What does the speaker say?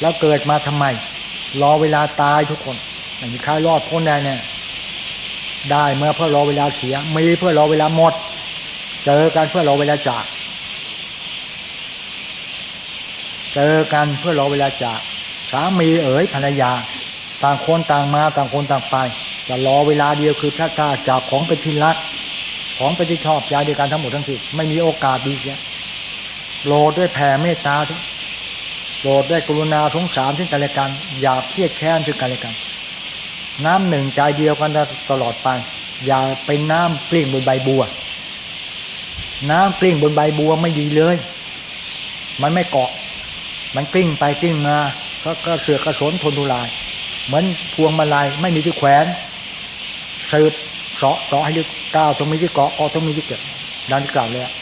แล้วเกิดมาทำไม รอเวลาตายทุกคนม่มีใครรอดพ้นได้เนี่ยได้เมื่อเพื่อรอเวลาเสียมีเพื่อรอเวลาหมด เจอกันเพื่อรอเวลาจาก เจอกันเพื่อรอเวลาจากสามีเอ๋ยภรรยา ต่างคนต่างมาต่างคนต่างไปจะรอเวลาเดียวคือพระกาจากของเป็นที่รัก ของเป็นที่ชอบใจเดียวกันทั้งหมดทั้งสิ้นไม่มีโอกาสดีเสียโปรดด้วยแผ่เมตตาทุก โปรดด้กรุณาสงสารซึ่งกันและกัน อย่าเครียดแค้นซึ่งกันและกัน น้ำหนึ่งใจเดียวกันตลอดไป อย่าเป็นน้ำกลิ้งบนใบบัว น้ำกลิ้งบนใบบัวไม่ดีเลย มันไม่เกาะ มันกลิ้งไปกลิ้งมาก็กเสือกกระสนทนทุราย เหมือนพวงมาลัยไม่มีที่แขวนสืบเสาะเสาะให้ลึกก้าวตรงมีที่เกาะเกาะตรงมีที่เก็บดังที่กล่าวเลยอะ